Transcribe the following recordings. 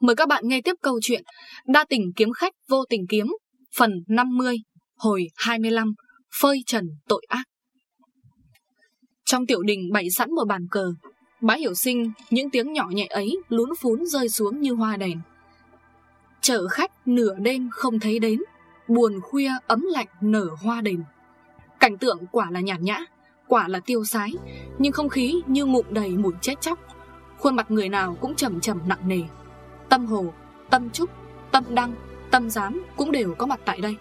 Mời các bạn nghe tiếp câu chuyện Đa tình kiếm khách vô tình kiếm, Phần 50 Hồi 25 Phơi trần tội ác. Trong tiểu đình bày sẵn một bàn cờ, Bá hiểu sinh Những tiếng nhỏ nhẹ ấy lún phún rơi xuống như hoa đèn. Chở khách nửa đêm không thấy đến, Buồn khuya ấm lạnh nở hoa đền. Cảnh tượng quả là nhàn nhã, Quả là tiêu sái, Nhưng không khí như ngụm đầy mùi chết chóc. Khuôn mặt người nào cũng trầm trầm nặng nề. Tâm Hồ, Tâm Trúc, Tâm Đăng, Tâm Giám cũng đều có mặt tại đây.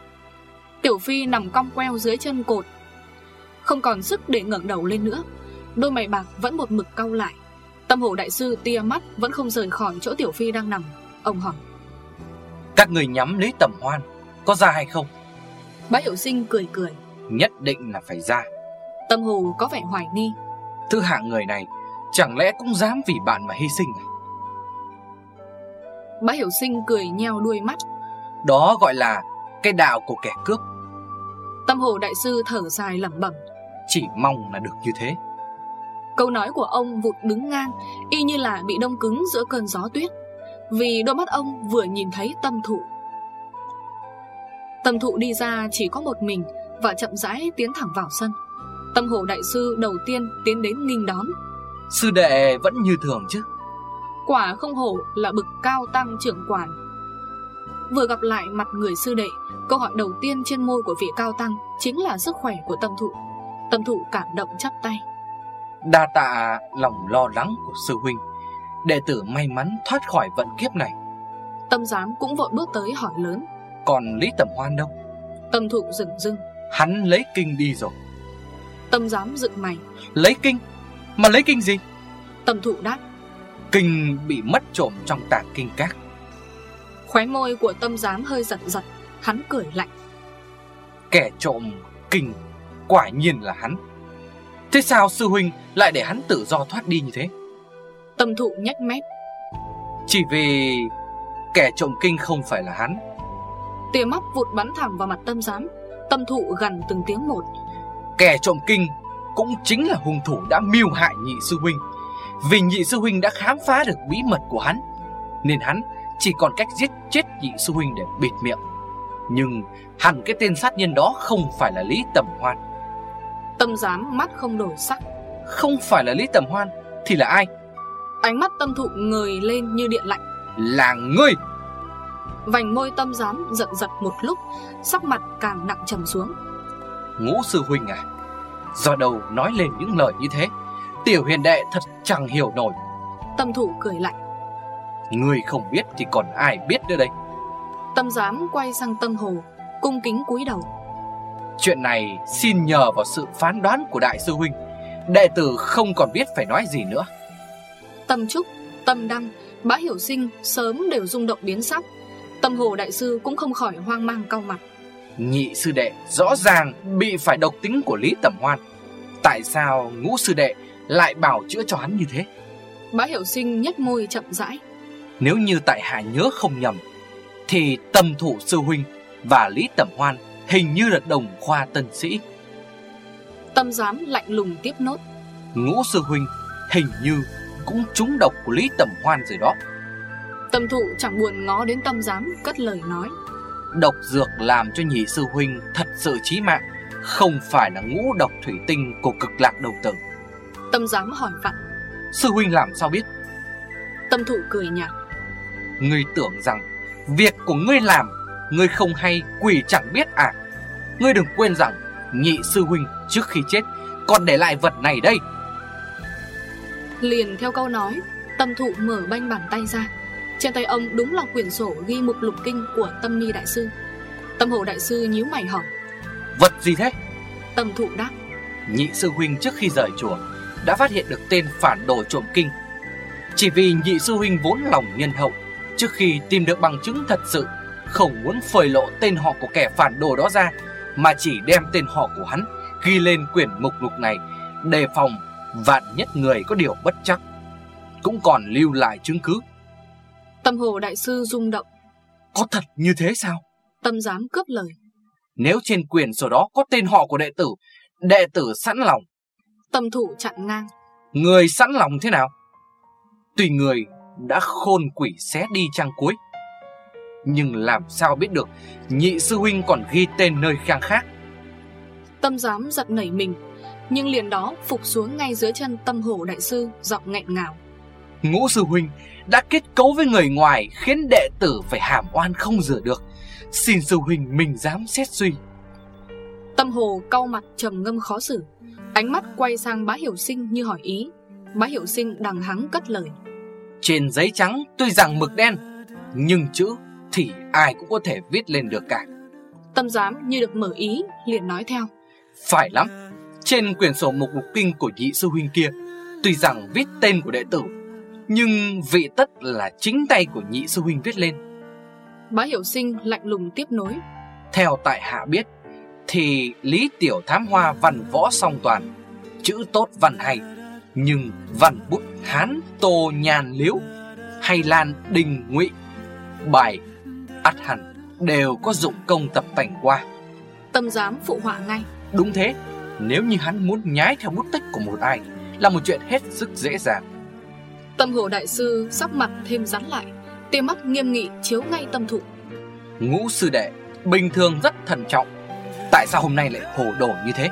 Tiểu Phi nằm cong queo dưới chân cột. Không còn sức để ngẩng đầu lên nữa Đôi mày bạc vẫn một mực cau lại. Tâm Hồ Đại Sư tia mắt vẫn không rời khỏi chỗ Tiểu Phi đang nằm Ông hỏi. Các người nhắm lấy tầm hoan Có ra hay không? Bá Hiểu Sinh cười cười. Nhất định là phải ra. Tâm Hồ có vẻ hoài nghi. Thứ hạng người này Chẳng lẽ cũng dám vì bạn mà hy sinh à Bá Hiểu Sinh cười nheo đuôi mắt. Đó gọi là cái đạo của kẻ cướp. Tâm Hồ Đại Sư thở dài lẩm bẩm. Chỉ mong là được như thế. Câu nói của ông vụt đứng ngang Y như là bị đông cứng giữa cơn gió tuyết. Vì đôi mắt ông vừa nhìn thấy tâm thụ. Tâm thụ đi ra chỉ có một mình Và chậm rãi tiến thẳng vào sân. Tâm Hồ Đại Sư đầu tiên tiến đến nghinh đón. Sư đệ vẫn như thường chứ Quả không hổ là bực cao tăng trưởng quản. Vừa gặp lại mặt người sư đệ Câu hỏi đầu tiên trên môi của vị cao tăng Chính là sức khỏe của tâm thụ. Tâm thụ cảm động chắp tay. Đa tạ lòng lo lắng của sư huynh. Đệ tử may mắn thoát khỏi vận kiếp này. Tâm giám cũng vội bước tới hỏi lớn. Còn Lý Tầm Hoan đâu? Tâm thụ dừng dưng. Hắn lấy kinh đi rồi. Tâm giám dựng mày. Lấy kinh? Mà lấy kinh gì? Tâm thụ đáp Kinh bị mất trộm trong tàng kinh các. Khóe môi của tâm giám hơi giật giật Hắn cười lạnh. Kẻ trộm kinh Quả nhiên là hắn. Thế sao sư huynh lại để hắn tự do thoát đi như thế? Tâm thụ nhách mép. Chỉ vì Kẻ trộm kinh không phải là hắn. Tia móc vụt bắn thẳng vào mặt tâm giám Tâm thụ gần từng tiếng một. Kẻ trộm kinh Cũng chính là hung thủ đã mưu hại nhị sư huynh Vì nhị sư huynh đã khám phá được bí mật của hắn Nên hắn chỉ còn cách giết chết nhị sư huynh để bịt miệng. Nhưng hẳn cái tên sát nhân đó không phải là Lý Tầm Hoan. Tâm giám mắt không đổi sắc. Không phải là Lý Tầm Hoan Thì là ai? Ánh mắt tâm thụ ngời lên như điện lạnh. Là ngươi! Vành môi tâm giám giận giật một lúc Sắc mặt càng nặng trầm xuống. Ngũ sư huynh à Do đâu nói lên những lời như thế Tiểu huyền đệ thật chẳng hiểu nổi. Tâm thụ cười lạnh. Ngươi không biết thì còn ai biết nữa đây? Tâm giám quay sang tâm hồ Cung kính cúi đầu. Chuyện này xin nhờ vào sự phán đoán của đại sư huynh. Đệ tử không còn biết phải nói gì nữa. Tâm trúc, tâm đăng, bá hiểu sinh Sớm đều rung động biến sắc. Tâm hồ đại sư cũng không khỏi hoang mang cau mặt. Nhị sư đệ rõ ràng bị phải độc tính của Lý Tẩm Hoan. Tại sao ngũ sư đệ lại bảo chữa cho hắn như thế. Bá hiểu sinh nhếch môi chậm rãi. Nếu như tại hạ nhớ không nhầm Thì tâm thủ sư huynh và Lý Tẩm Hoan Hình như là đồng khoa tân sĩ. Tâm giám lạnh lùng tiếp nốt. Ngũ sư huynh hình như cũng trúng độc của Lý Tẩm Hoan rồi đó. Tâm thụ chẳng buồn ngó đến tâm giám Cất lời nói. Độc dược làm cho nhị sư huynh thật sự chí mạng Không phải là ngũ độc thủy tinh của cực lạc đồng tử Tâm giám hỏi vặn. Sư huynh làm sao biết? Tâm thụ cười nhạt. Ngươi tưởng rằng Việc của ngươi làm Ngươi không hay quỷ chẳng biết à? Ngươi đừng quên rằng Nhị sư huynh trước khi chết Còn để lại vật này đây. Liền theo câu nói Tâm thụ mở banh bàn tay ra. Trên tay ông đúng là quyển sổ ghi mục lục kinh của tâm mi đại sư. Tâm hồ đại sư nhíu mày hỏi. Vật gì thế? Tâm thụ đáp. Nhị sư huynh trước khi rời chùa Đã phát hiện được tên phản đồ trộm kinh. Chỉ vì nhị sư huynh vốn lòng nhân hậu Trước khi tìm được bằng chứng thật sự Không muốn phơi lộ tên họ của kẻ phản đồ đó ra Mà chỉ đem tên họ của hắn Ghi lên quyển mục lục này Đề phòng vạn nhất người có điều bất chắc. Cũng còn lưu lại chứng cứ. Tâm hồ đại sư rung động. Có thật như thế sao? Tâm dám cướp lời. Nếu trên quyền sổ đó có tên họ của đệ tử Đệ tử sẵn lòng Tâm thủ chặn ngang. Người sẵn lòng thế nào? Tùy người đã khôn quỷ xé đi trang cuối. Nhưng làm sao biết được Nhị sư huynh còn ghi tên nơi khang khác? Tâm giám giật nảy mình Nhưng liền đó phục xuống ngay dưới chân tâm hổ đại sư Giọng nghẹn ngào. Ngũ sư huynh đã kết cấu với người ngoài Khiến đệ tử phải hàm oan không rửa được. Xin sư huynh mình dám xét suy. Tâm hồ cau mặt trầm ngâm khó xử Ánh mắt quay sang bá hiểu sinh như hỏi ý. Bá hiểu sinh đằng hắng cất lời. Trên giấy trắng tuy rằng mực đen Nhưng chữ thì ai cũng có thể viết lên được cả. Tâm giám như được mở ý liền nói theo. Phải lắm. Trên quyển sổ mục lục kinh của nhị sư huynh kia Tuy rằng viết tên của đệ tử Nhưng vị tất là chính tay của nhị sư huynh viết lên. Bá hiểu sinh lạnh lùng tiếp nối. Theo tại hạ biết Thì Lý Tiểu Thám Hoa văn võ song toàn Chữ tốt văn hay Nhưng văn bút Hán Tô Nhàn Liễu Hay Lan Đình Ngụy. Bài ắt hẳn đều có dụng công tập tành qua. Tâm giám phụ họa ngay. Đúng thế Nếu như hắn muốn nhái theo bút tích của một ai Là một chuyện hết sức dễ dàng. Tâm hồ đại sư sắc mặt thêm rắn lại Tia mắt nghiêm nghị chiếu ngay tâm thụ. Ngũ sư đệ Bình thường rất thận trọng Tại sao hôm nay lại hồ đồ như thế?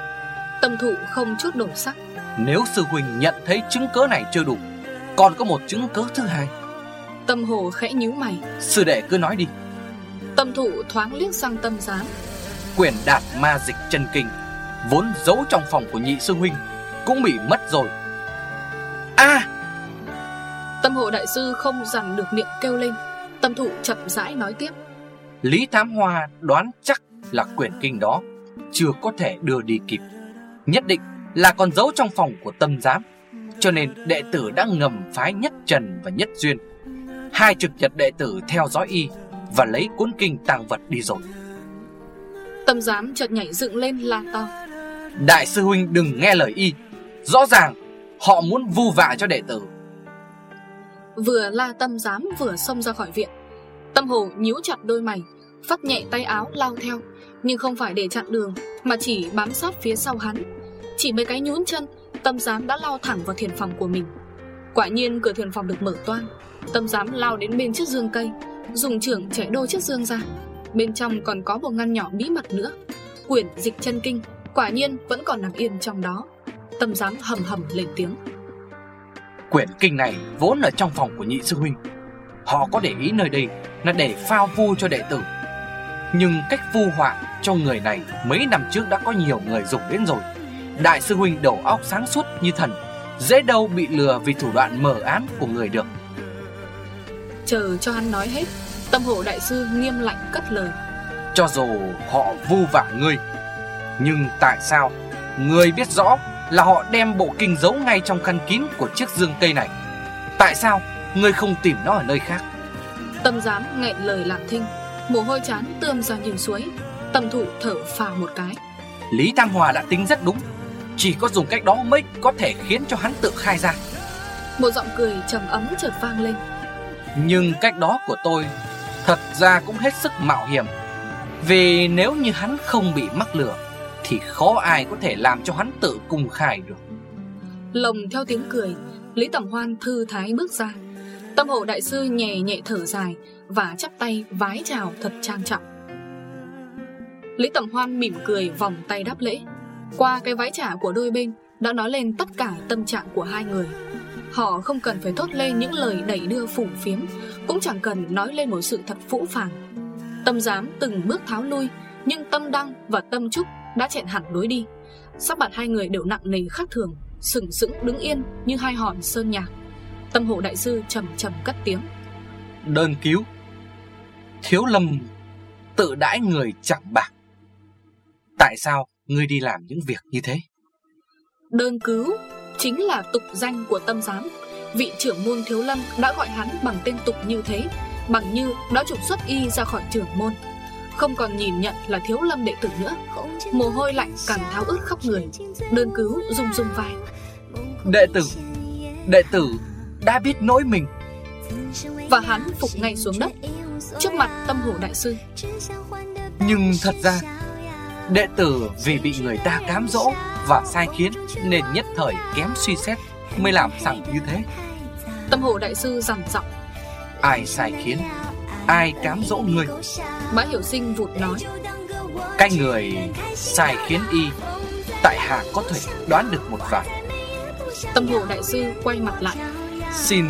Tâm thụ không chút đổi sắc. Nếu sư huynh nhận thấy chứng cớ này chưa đủ Còn có một chứng cớ thứ hai. Tâm hồ khẽ nhíu mày. Sư đệ cứ nói đi. Tâm thụ thoáng liếc sang tâm giám. Quyền đạt ma dịch chân kinh Vốn giấu trong phòng của nhị sư huynh Cũng bị mất rồi. A! Tâm hộ đại sư không dằn được miệng kêu lên. Tâm thụ chậm rãi nói tiếp. Lý Thám Hoa đoán chắc là quyển kinh đó Chưa có thể đưa đi kịp. Nhất định là còn giấu trong phòng của tâm giám Cho nên đệ tử đã ngầm phái Nhất Trần và Nhất Duyên Hai trực nhật đệ tử theo dõi y Và lấy cuốn kinh tàng vật đi rồi. Tâm giám chợt nhảy dựng lên la to. Đại sư huynh đừng nghe lời y Rõ ràng họ muốn vu vạ cho đệ tử. Vừa la tâm giám vừa xông ra khỏi viện Tâm hồ nhíu chặt đôi mày Phát nhẹ tay áo lao theo. Nhưng không phải để chặn đường, Mà chỉ bám sát phía sau hắn. Chỉ mấy cái nhún chân, Tâm giám đã lao thẳng vào thiền phòng của mình. Quả nhiên, cửa thiền phòng được mở toang. Tâm giám lao đến bên chiếc dương cây, Dùng trưởng chảy đôi chiếc dương ra. Bên trong còn có một ngăn nhỏ bí mật nữa. Quyển dịch chân kinh, Quả nhiên vẫn còn nằm yên trong đó. Tâm giám hầm hầm lên tiếng. Quyển kinh này vốn ở trong phòng của nhị sư huynh. Họ có để ý nơi đây là để phao vu cho đệ tử. Nhưng cách vu họa cho người này Mấy năm trước đã có nhiều người dùng đến rồi. Đại sư huynh đầu óc sáng suốt như thần Dễ đâu bị lừa vì thủ đoạn mở án của người được. Chờ cho hắn nói hết Tâm hộ đại sư nghiêm lạnh cất lời. Cho dù họ vu vạ ngươi Nhưng tại sao Ngươi biết rõ là họ đem bộ kinh giấu ngay trong khăn kín của chiếc dương cây này? Tại sao ngươi không tìm nó ở nơi khác? Tâm giám nghẹn lời làm thinh Mồ hôi chán tươm ra như suối. Tâm thụ thở phào một cái. Lý Tam Hòa đã tính rất đúng. Chỉ có dùng cách đó mới có thể khiến cho hắn tự khai ra. Một giọng cười trầm ấm chợt vang lên. Nhưng cách đó của tôi Thật ra cũng hết sức mạo hiểm. Vì nếu như hắn không bị mắc lửa Thì khó ai có thể làm cho hắn tự cung khai được. Lồng theo tiếng cười Lý Tẩm Hoan thư thái bước ra. Tâm hộ đại sư nhẹ nhẹ thở dài và chắp tay vái chào thật trang trọng. Lý Tầm Hoan mỉm cười vòng tay đáp lễ. Qua cái vái trả của đôi bên, Đã nói lên tất cả tâm trạng của hai người. Họ không cần phải thốt lên những lời đẩy đưa phủ phiếm, Cũng chẳng cần nói lên một sự thật phũ phàng. Tâm giám từng bước tháo lui, Nhưng tâm đăng và tâm trúc đã chẹn hẳn lối đi. Sắc mặt hai người đều nặng nề khác thường, Sừng sững đứng yên như hai hòn sơn nhạc. Tâm hộ đại sư trầm trầm cất tiếng. Đơn cứu. Thiếu lâm tự đãi người chẳng bạc. Tại sao ngươi đi làm những việc như thế? Đơn cứu chính là tục danh của tâm giám. Vị trưởng môn thiếu lâm đã gọi hắn bằng tên tục như thế Bằng như đã trục xuất y ra khỏi trưởng môn. Không còn nhìn nhận là thiếu lâm đệ tử nữa. Mồ hôi lạnh càng tháo ướt khóc người. Đơn cứu rung rung vai. Đệ tử Đệ tử đã biết nỗi mình. Và hắn phục ngay xuống đất Trước mặt tâm hổ đại sư. Nhưng thật ra Đệ tử vì bị người ta cám dỗ Và sai khiến Nên nhất thời kém suy xét Mới làm sẵn như thế. Tâm hộ đại sư rằng giọng. Ai sai khiến Ai cám dỗ người? Mã hiểu sinh vụt nói. Cái người sai khiến y Tại hạ có thể đoán được một vài. Tâm hộ đại sư quay mặt lại. Xin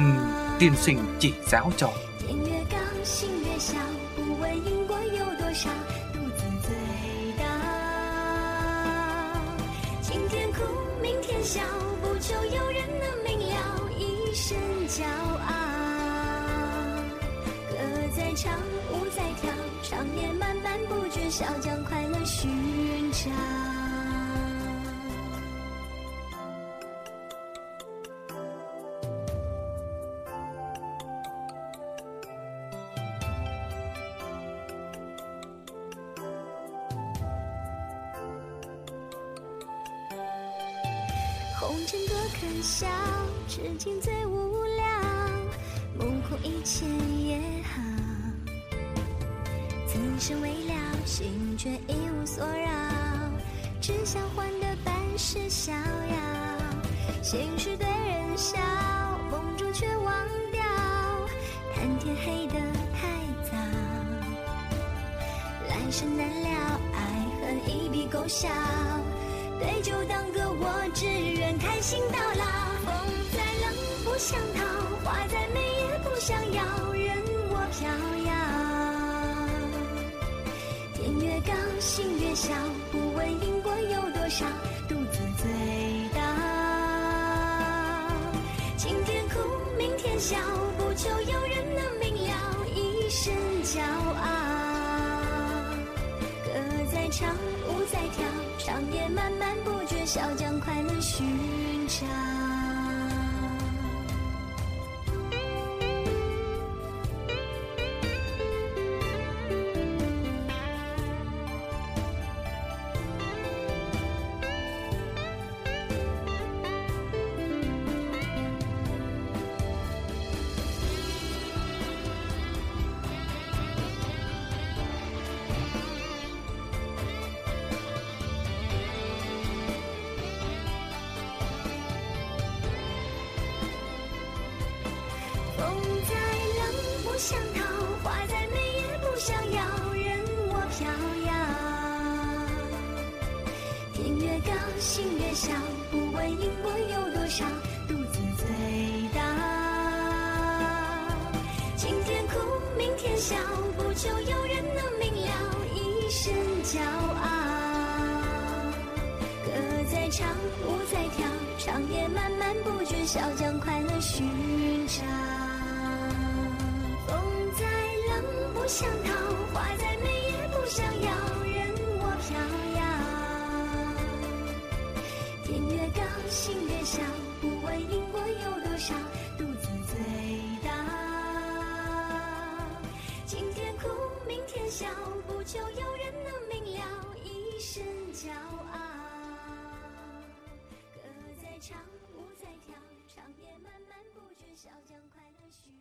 tiên sinh chỉ giáo cho 笑，将快乐寻找。红尘多可笑，痴情最无聊，目空一切也好。此生未了，心却一无所扰，只想换得半世逍遥。现实对人笑，梦中却忘掉，看天黑得太早。来生难料，爱恨一笔勾销。对酒当歌，我只愿开心到老。风再冷不想逃，花再美也不想要，任我飘摇。高，兴越小，不问因果有多少，独自醉倒。今天哭，明天笑，不求有人能明了，一身骄傲。歌在唱，舞在跳，长夜漫漫不觉晓，将快乐寻找。不求有人能明了，一身骄傲。歌在唱，舞在跳，长夜漫漫不觉晓，将快乐寻找。风再冷不想逃，花笑，不求有人能明了，一身骄傲。歌在唱，舞在跳，长夜漫漫不觉晓，将快乐寻。